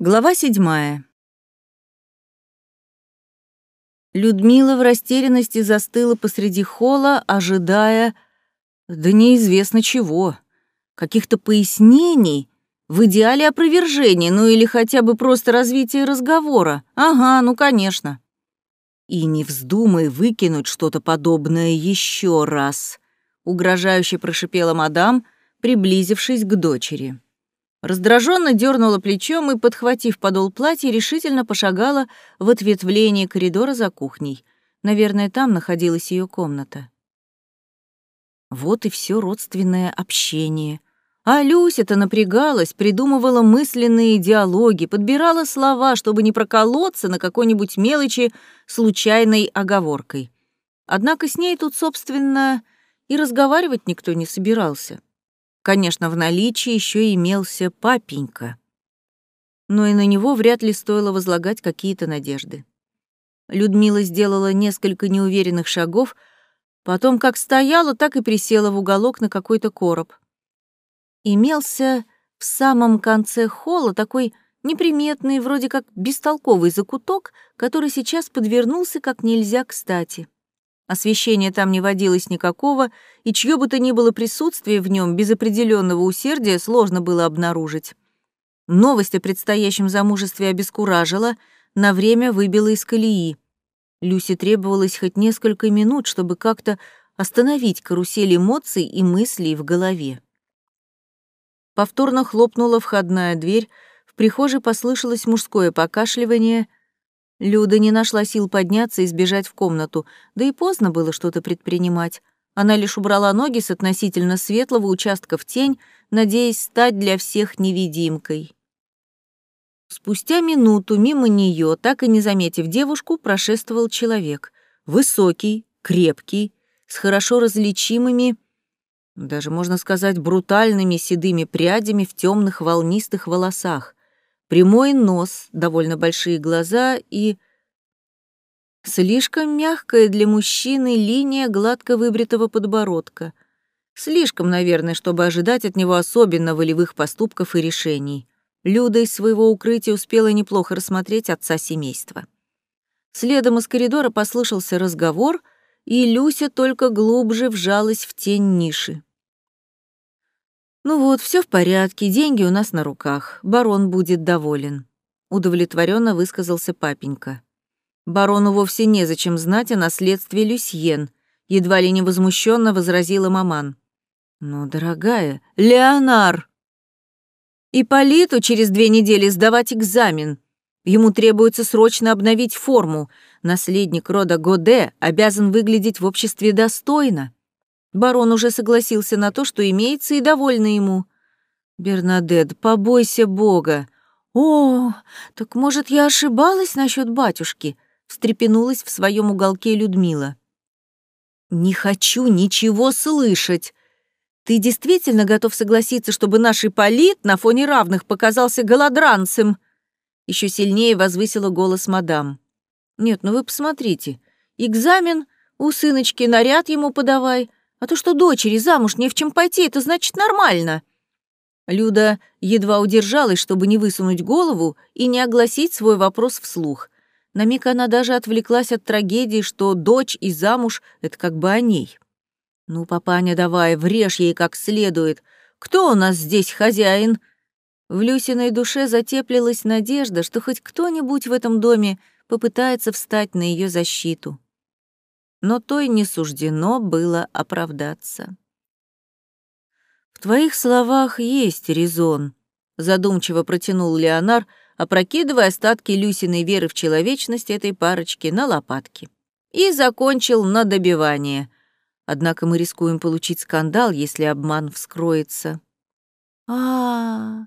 Глава седьмая. Людмила в растерянности застыла посреди холла, ожидая, да неизвестно чего, каких-то пояснений, в идеале опровержения, ну или хотя бы просто развития разговора. Ага, ну конечно. И не вздумай выкинуть что-то подобное еще раз, угрожающе прошипела мадам, приблизившись к дочери. Раздраженно дернула плечом и, подхватив подол платья, решительно пошагала в ответвление коридора за кухней. Наверное, там находилась ее комната. Вот и все родственное общение. А Люся-то напрягалась, придумывала мысленные диалоги, подбирала слова, чтобы не проколоться на какой-нибудь мелочи случайной оговоркой. Однако с ней тут, собственно, и разговаривать никто не собирался. Конечно, в наличии еще имелся папенька. Но и на него вряд ли стоило возлагать какие-то надежды. Людмила сделала несколько неуверенных шагов, потом как стояла, так и присела в уголок на какой-то короб. Имелся в самом конце холла такой неприметный, вроде как бестолковый закуток, который сейчас подвернулся как нельзя кстати. Освещения там не водилось никакого, и чье бы то ни было присутствие в нем без определенного усердия сложно было обнаружить. Новость о предстоящем замужестве обескуражила, на время выбила из колеи. Люсе требовалось хоть несколько минут, чтобы как-то остановить карусель эмоций и мыслей в голове. Повторно хлопнула входная дверь, в прихожей послышалось мужское покашливание — Люда не нашла сил подняться и сбежать в комнату, да и поздно было что-то предпринимать. Она лишь убрала ноги с относительно светлого участка в тень, надеясь стать для всех невидимкой. Спустя минуту мимо нее, так и не заметив девушку, прошествовал человек. Высокий, крепкий, с хорошо различимыми, даже можно сказать, брутальными седыми прядями в темных волнистых волосах прямой нос, довольно большие глаза и... Слишком мягкая для мужчины линия гладко выбритого подбородка. Слишком, наверное, чтобы ожидать от него особенно волевых поступков и решений. Люда из своего укрытия успела неплохо рассмотреть отца семейства. Следом из коридора послышался разговор, и Люся только глубже вжалась в тень ниши. Ну вот, все в порядке, деньги у нас на руках. Барон будет доволен. Удовлетворенно высказался папенька. Барону вовсе незачем знать о наследстве Люсьен, едва ли не возмущенно возразила маман. Ну, дорогая, Леонар! Ипполиту через две недели сдавать экзамен. Ему требуется срочно обновить форму. Наследник рода Годе обязан выглядеть в обществе достойно. Барон уже согласился на то, что имеется, и довольна ему. «Бернадет, побойся Бога!» «О, так, может, я ошибалась насчет батюшки?» — встрепенулась в своем уголке Людмила. «Не хочу ничего слышать. Ты действительно готов согласиться, чтобы наш Ипполит на фоне равных показался голодранцем?» Еще сильнее возвысила голос мадам. «Нет, ну вы посмотрите. Экзамен, у сыночки наряд ему подавай, а то, что дочери замуж не в чем пойти, это значит нормально». Люда едва удержалась, чтобы не высунуть голову и не огласить свой вопрос вслух. На миг она даже отвлеклась от трагедии, что дочь и замуж — это как бы о ней. «Ну, папаня, давай, врежь ей как следует. Кто у нас здесь хозяин?» В Люсиной душе затеплилась надежда, что хоть кто-нибудь в этом доме попытается встать на ее защиту но той не суждено было оправдаться. «В твоих словах есть резон», — задумчиво протянул Леонар, опрокидывая остатки Люсиной веры в человечность этой парочки на лопатки. И закончил на добивание. Однако мы рискуем получить скандал, если обман вскроется. а, -а, -а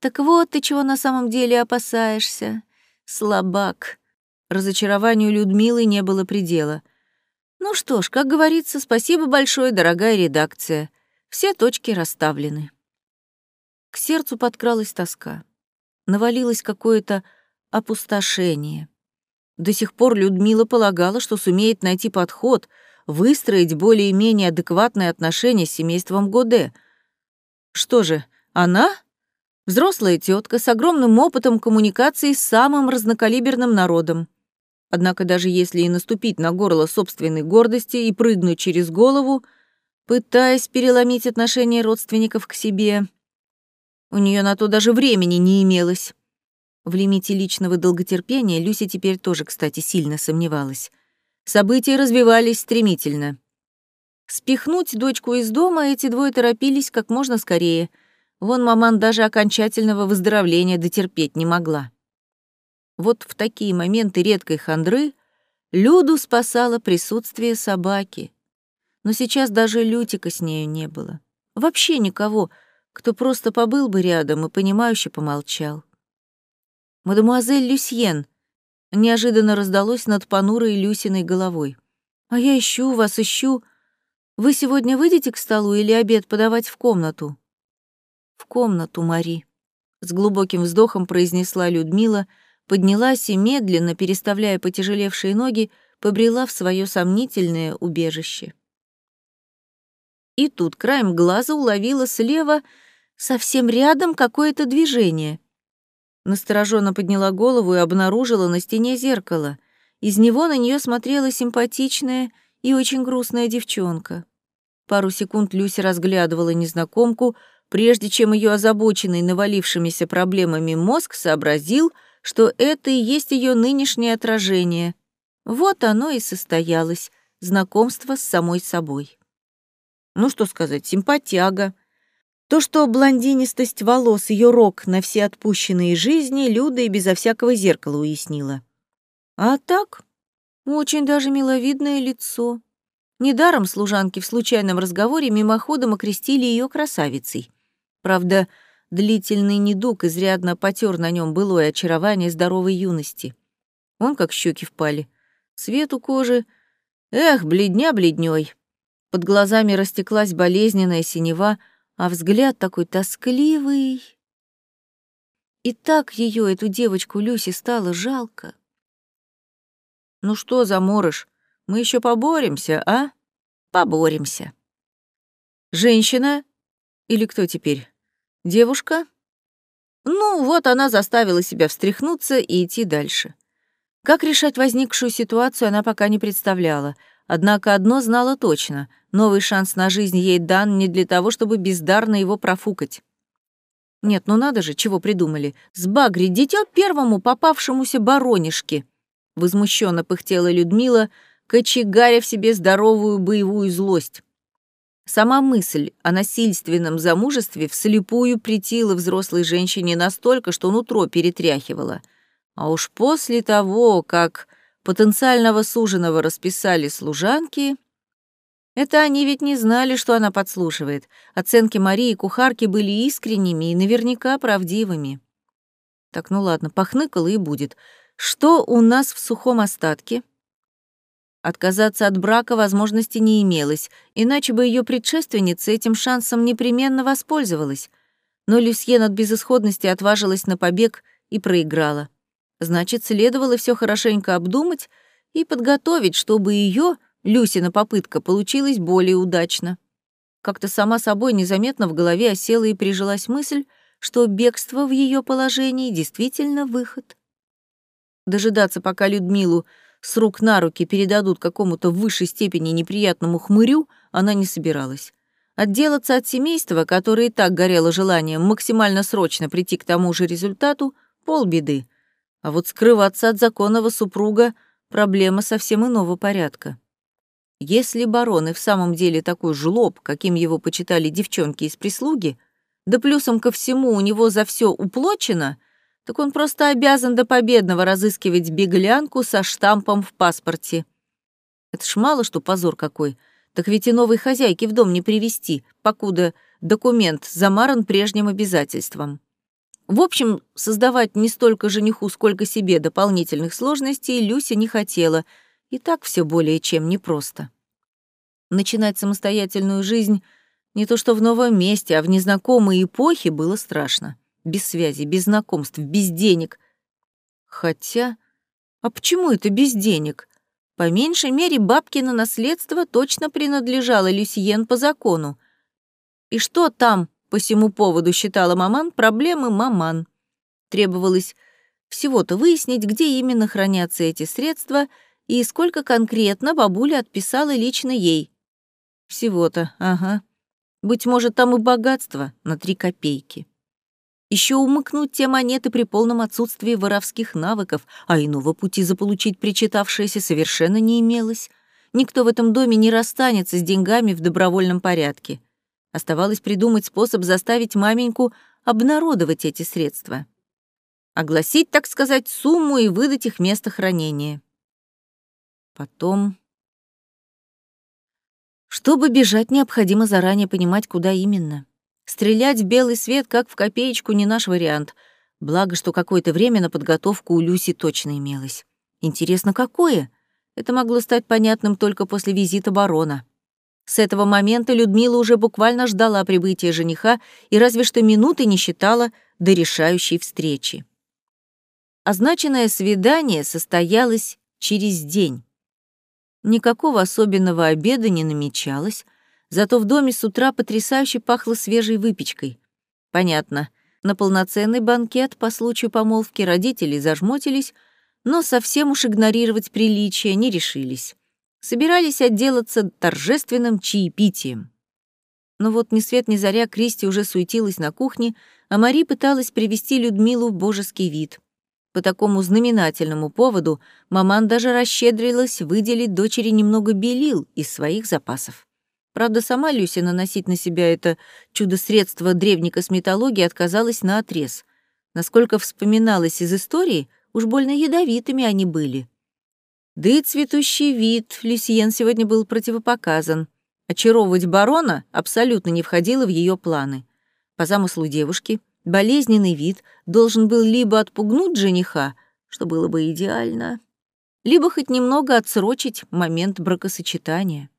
так вот ты чего на самом деле опасаешься. Слабак. Разочарованию Людмилы не было предела. Ну что ж, как говорится, спасибо большое, дорогая редакция. Все точки расставлены. К сердцу подкралась тоска. Навалилось какое-то опустошение. До сих пор Людмила полагала, что сумеет найти подход, выстроить более-менее адекватные отношения с семейством Годе. Что же, она? Взрослая тетка с огромным опытом коммуникации с самым разнокалиберным народом. Однако даже если и наступить на горло собственной гордости и прыгнуть через голову, пытаясь переломить отношение родственников к себе, у нее на то даже времени не имелось. В лимите личного долготерпения Люся теперь тоже, кстати, сильно сомневалась. События развивались стремительно. Спихнуть дочку из дома эти двое торопились как можно скорее. Вон маман даже окончательного выздоровления дотерпеть не могла. Вот в такие моменты редкой хандры Люду спасало присутствие собаки. Но сейчас даже Лютика с нею не было. Вообще никого, кто просто побыл бы рядом и понимающе помолчал. «Мадемуазель Люсьен!» Неожиданно раздалось над понурой Люсиной головой. «А я ищу вас, ищу. Вы сегодня выйдете к столу или обед подавать в комнату?» «В комнату, Мари», — с глубоким вздохом произнесла Людмила, поднялась и медленно, переставляя потяжелевшие ноги, побрела в свое сомнительное убежище. И тут краем глаза уловила слева совсем рядом какое-то движение. Настороженно подняла голову и обнаружила на стене зеркало. Из него на нее смотрела симпатичная и очень грустная девчонка. Пару секунд Люся разглядывала незнакомку, прежде чем ее озабоченный навалившимися проблемами мозг сообразил, что это и есть ее нынешнее отражение. Вот оно и состоялось, знакомство с самой собой. Ну что сказать, симпатяга. То, что блондинистость волос ее рок на все отпущенные жизни, Люда и безо всякого зеркала уяснила. А так, очень даже миловидное лицо. Недаром служанки в случайном разговоре мимоходом окрестили ее красавицей. Правда, длительный недуг изрядно потер на нем былое очарование здоровой юности. Он как щеки впали. Цвет у кожи... Эх, бледня бледней. Под глазами растеклась болезненная синева, а взгляд такой тоскливый. И так ее, эту девочку Люси, стало жалко. «Ну что, заморыш, мы еще поборемся, а? Поборемся». «Женщина? Или кто теперь? Девушка?» Ну, вот она заставила себя встряхнуться и идти дальше. Как решать возникшую ситуацию, она пока не представляла — Однако одно знала точно — новый шанс на жизнь ей дан не для того, чтобы бездарно его профукать. Нет, ну надо же, чего придумали. Сбагрить дитё первому попавшемуся баронишке. Возмущенно пыхтела Людмила, кочегаря в себе здоровую боевую злость. Сама мысль о насильственном замужестве вслепую притила взрослой женщине настолько, что нутро перетряхивала. А уж после того, как потенциального суженого расписали служанки, это они ведь не знали, что она подслушивает. Оценки Марии кухарки были искренними и наверняка правдивыми. Так, ну ладно, похныкало и будет. Что у нас в сухом остатке? Отказаться от брака возможности не имелось, иначе бы ее предшественница этим шансом непременно воспользовалась. Но Люсьен от безысходности отважилась на побег и проиграла. Значит, следовало все хорошенько обдумать и подготовить, чтобы ее, Люсина попытка, получилась более удачно. Как-то сама собой незаметно в голове осела и прижилась мысль, что бегство в ее положении действительно выход. Дожидаться, пока Людмилу с рук на руки передадут какому-то в высшей степени неприятному хмырю, она не собиралась. Отделаться от семейства, которое и так горело желанием максимально срочно прийти к тому же результату, полбеды. А вот скрываться от законного супруга — проблема совсем иного порядка. Если барон и в самом деле такой жлоб, каким его почитали девчонки из прислуги, да плюсом ко всему у него за все уплочено, так он просто обязан до победного разыскивать беглянку со штампом в паспорте. Это ж мало что позор какой. Так ведь и новой хозяйки в дом не привести, покуда документ замаран прежним обязательством. В общем, создавать не столько жениху, сколько себе дополнительных сложностей Люся не хотела, и так все более чем непросто. Начинать самостоятельную жизнь не то что в новом месте, а в незнакомой эпохе было страшно. Без связи, без знакомств, без денег. Хотя... А почему это без денег? По меньшей мере, бабкино наследство точно принадлежало Люсьен по закону. И что там по всему поводу, считала маман, проблемы маман. Требовалось всего-то выяснить, где именно хранятся эти средства и сколько конкретно бабуля отписала лично ей. Всего-то, ага. Быть может, там и богатство на три копейки. Еще умыкнуть те монеты при полном отсутствии воровских навыков, а иного пути заполучить причитавшееся совершенно не имелось. Никто в этом доме не расстанется с деньгами в добровольном порядке. Оставалось придумать способ заставить маменьку обнародовать эти средства. Огласить, так сказать, сумму и выдать их место хранения. Потом... Чтобы бежать, необходимо заранее понимать, куда именно. Стрелять в белый свет, как в копеечку, не наш вариант. Благо, что какое-то время на подготовку у Люси точно имелось. Интересно, какое? Это могло стать понятным только после визита барона. С этого момента Людмила уже буквально ждала прибытия жениха и разве что минуты не считала до решающей встречи. Означенное свидание состоялось через день. Никакого особенного обеда не намечалось, Зато в доме с утра потрясающе пахло свежей выпечкой. Понятно, на полноценный банкет по случаю помолвки родители зажмотились, но совсем уж игнорировать приличия не решились. Собирались отделаться торжественным чаепитием. Но вот ни свет ни заря Кристи уже суетилась на кухне, а Мари пыталась привести Людмилу в божеский вид. По такому знаменательному поводу маман даже расщедрилась выделить дочери немного белил из своих запасов. Правда, сама Люся наносить на себя это чудо-средство древней косметологии отказалась на отрез. Насколько вспоминалось из истории, уж больно ядовитыми они были. Да и цветущий вид Люсьен сегодня был противопоказан. Очаровывать барона абсолютно не входило в ее планы. По замыслу девушки, болезненный вид должен был либо отпугнуть жениха, что было бы идеально, либо хоть немного отсрочить момент бракосочетания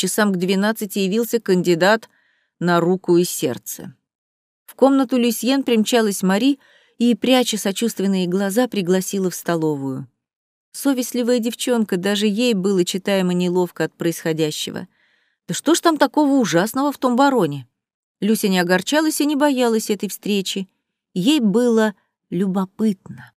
часам к двенадцати явился кандидат на руку и сердце. В комнату Люсьен примчалась Мари и, пряча сочувственные глаза, пригласила в столовую. Совестливая девчонка, даже ей было читаемо неловко от происходящего. Да что ж там такого ужасного в том бароне? Люся не огорчалась и не боялась этой встречи. Ей было любопытно.